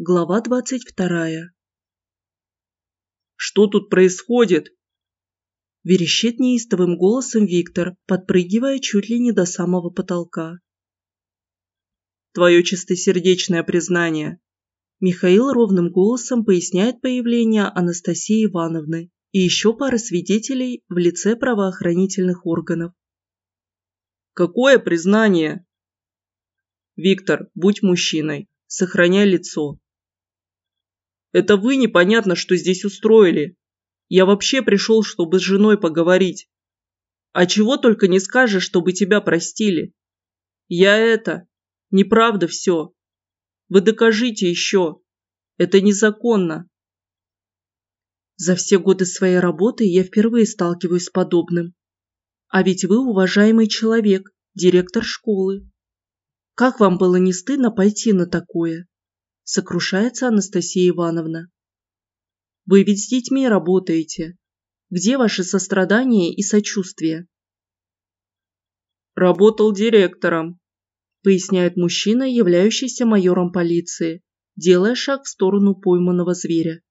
Глава двадцать вторая. «Что тут происходит?» Верещит неистовым голосом Виктор, подпрыгивая чуть ли не до самого потолка. «Твое чистосердечное признание». Михаил ровным голосом поясняет появление Анастасии Ивановны и еще пары свидетелей в лице правоохранительных органов. «Какое признание?» «Виктор, будь мужчиной, сохраняй лицо, это вы непонятно, что здесь устроили. Я вообще пришел, чтобы с женой поговорить. А чего только не скажешь, чтобы тебя простили. Я это... Неправда все. Вы докажите еще. Это незаконно. За все годы своей работы я впервые сталкиваюсь с подобным. А ведь вы уважаемый человек, директор школы. Как вам было не стыдно пойти на такое? Сокрушается Анастасия Ивановна. Вы ведь с детьми работаете. Где ваше сострадание и сочувствие? Работал директором, поясняет мужчина, являющийся майором полиции, делая шаг в сторону пойманного зверя.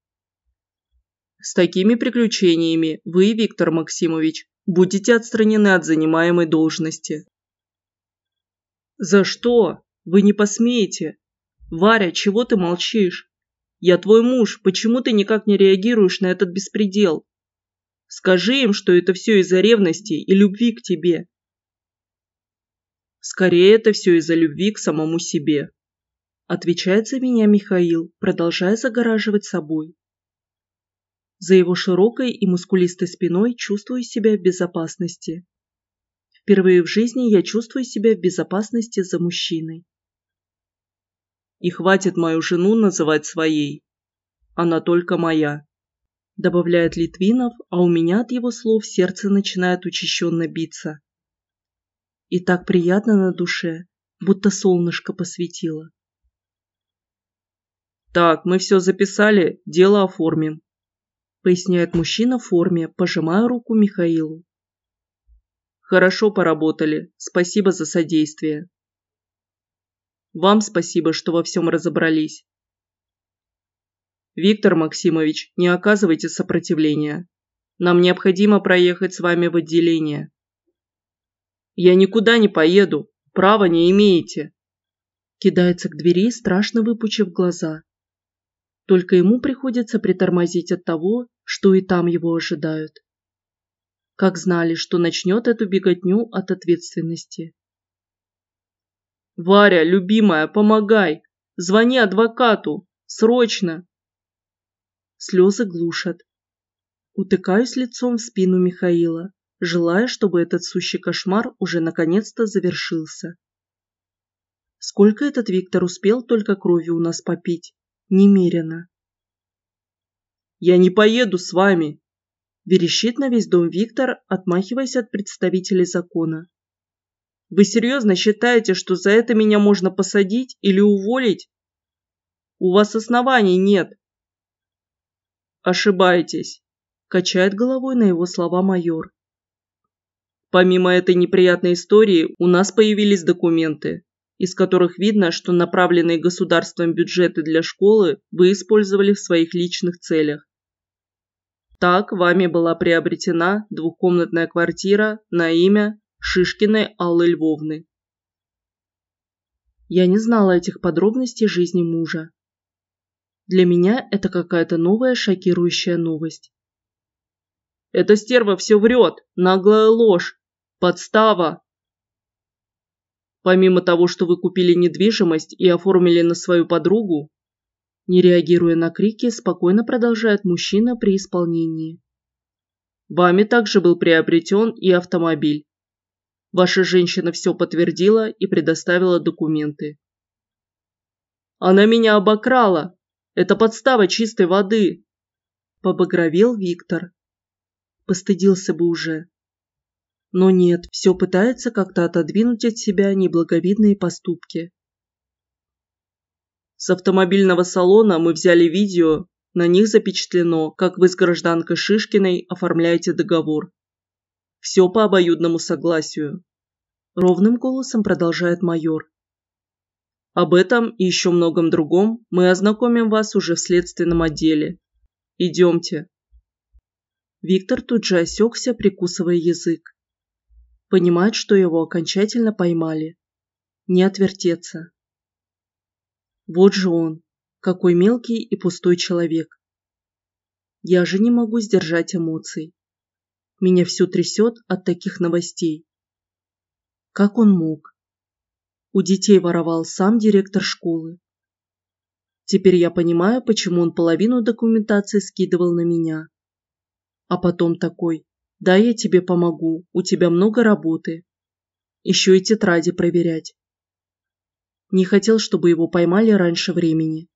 С такими приключениями вы, Виктор Максимович, будете отстранены от занимаемой должности. За что? Вы не посмеете. «Варя, чего ты молчишь? Я твой муж, почему ты никак не реагируешь на этот беспредел? Скажи им, что это все из-за ревности и любви к тебе». «Скорее, это все из-за любви к самому себе», отвечает за меня Михаил, продолжая загораживать собой. За его широкой и мускулистой спиной чувствую себя в безопасности. Впервые в жизни я чувствую себя в безопасности за мужчиной. И хватит мою жену называть своей. Она только моя. Добавляет Литвинов, а у меня от его слов сердце начинает учащенно биться. И так приятно на душе, будто солнышко посветило. «Так, мы все записали, дело оформим», поясняет мужчина в форме, пожимая руку Михаилу. «Хорошо поработали, спасибо за содействие», вам спасибо, что во всем разобрались. Виктор Максимович, не оказывайте сопротивления. Нам необходимо проехать с вами в отделение. Я никуда не поеду, права не имеете. Кидается к двери, страшно выпучив глаза. Только ему приходится притормозить от того, что и там его ожидают. Как знали, что начнет эту беготню от ответственности. «Варя, любимая, помогай! Звони адвокату! Срочно!» Слезы глушат. Утыкаюсь лицом в спину Михаила, желая, чтобы этот сущий кошмар уже наконец-то завершился. Сколько этот Виктор успел только крови у нас попить? Немерено. «Я не поеду с вами!» Верещит на весь дом Виктор, отмахиваясь от представителей закона. Вы серьезно считаете, что за это меня можно посадить или уволить? У вас оснований нет. Ошибаетесь, качает головой на его слова майор. Помимо этой неприятной истории, у нас появились документы, из которых видно, что направленные государством бюджеты для школы вы использовали в своих личных целях. Так, вами была приобретена двухкомнатная квартира на имя Шишкиной Аллы Львовны. Я не знала этих подробностей жизни мужа. Для меня это какая-то новая шокирующая новость. Эта стерва все врет, наглая ложь, подстава. Помимо того, что вы купили недвижимость и оформили на свою подругу, не реагируя на крики, спокойно продолжает мужчина при исполнении. Вами также был приобретен и автомобиль. Ваша женщина все подтвердила и предоставила документы. Она меня обокрала. Это подстава чистой воды. Побагровел Виктор. Постыдился бы уже. Но нет, все пытается как-то отодвинуть от себя неблаговидные поступки. С автомобильного салона мы взяли видео, на них запечатлено, как вы с гражданкой Шишкиной оформляете договор. Все по обоюдному согласию. Ровным голосом продолжает майор. Об этом и еще многом другом мы ознакомим вас уже в следственном отделе. Идемте. Виктор тут же осекся, прикусывая язык. Понимает, что его окончательно поймали. Не отвертеться. Вот же он, какой мелкий и пустой человек. Я же не могу сдержать эмоций. Меня все трясет от таких новостей. Как он мог? У детей воровал сам директор школы. Теперь я понимаю, почему он половину документации скидывал на меня. А потом такой, да, я тебе помогу, у тебя много работы. Еще и тетради проверять. Не хотел, чтобы его поймали раньше времени.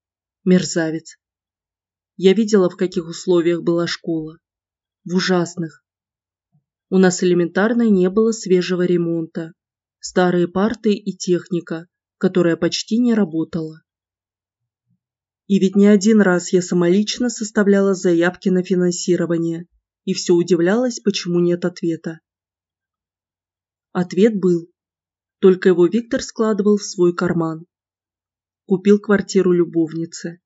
Мерзавец. Я видела, в каких условиях была школа. В ужасных. У нас элементарно не было свежего ремонта. Старые парты и техника, которая почти не работала. И ведь не один раз я самолично составляла заявки на финансирование и все удивлялась, почему нет ответа. Ответ был. Только его Виктор складывал в свой карман. Купил квартиру любовнице.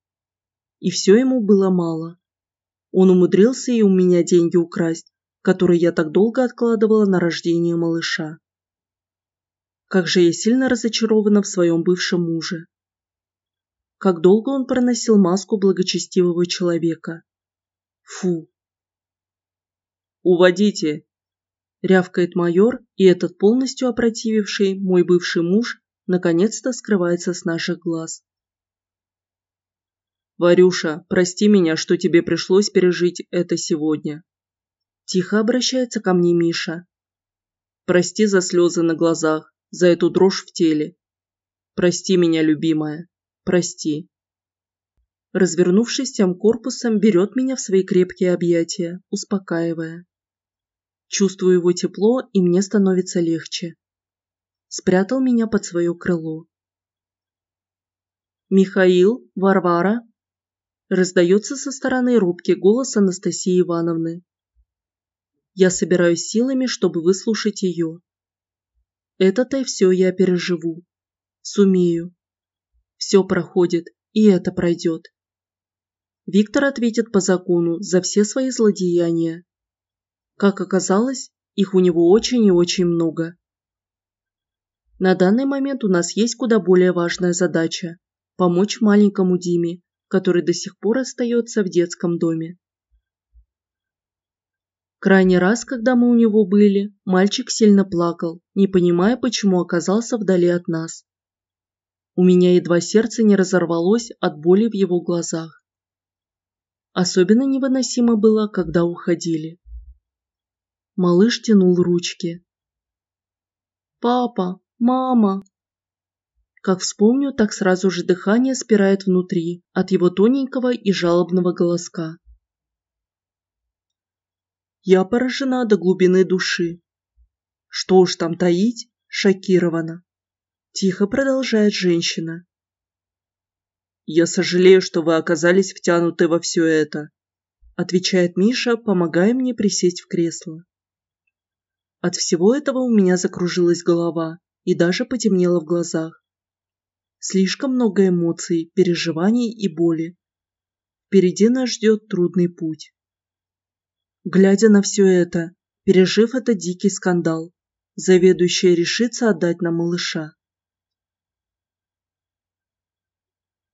И все ему было мало. Он умудрился и у меня деньги украсть, которые я так долго откладывала на рождение малыша. Как же я сильно разочарована в своем бывшем муже. Как долго он проносил маску благочестивого человека. Фу, «Уводите!» – рявкает майор, и этот полностью опротививший мой бывший муж наконец-то скрывается с наших глаз. «Варюша, прости меня, что тебе пришлось пережить это сегодня». Тихо обращается ко мне Миша. «Прости за слезы на глазах, за эту дрожь в теле. Прости меня, любимая, прости». Развернувшись тем корпусом, берет меня в свои крепкие объятия, успокаивая. Чувствую его тепло, и мне становится легче. Спрятал меня под свое крыло. «Михаил? Варвара?» Раздается со стороны рубки голос Анастасии Ивановны. Я собираюсь силами, чтобы выслушать ее. Это-то и все я переживу. Сумею. Все проходит, и это пройдет. Виктор ответит по закону за все свои злодеяния. Как оказалось, их у него очень и очень много. На данный момент у нас есть куда более важная задача – помочь маленькому Диме, который до сих пор остается в детском доме. Крайний раз, когда мы у него были, мальчик сильно плакал, не понимая, почему оказался вдали от нас. У меня едва сердце не разорвалось от боли в его глазах. Особенно невыносимо было, когда уходили. Малыш тянул ручки. «Папа! Мама!» Как вспомню, так сразу же дыхание спирает внутри от его тоненького и жалобного голоска. Я поражена до глубины души. Что уж там таить, шокирована. Тихо продолжает женщина. «Я сожалею, что вы оказались втянуты во все это», отвечает Миша, помогая мне присесть в кресло. От всего этого у меня закружилась голова и даже потемнело в глазах. Слишком много эмоций, переживаний и боли. Впереди нас ждет трудный путь. Глядя на все это, пережив этот дикий скандал, заведующая решится отдать нам малыша.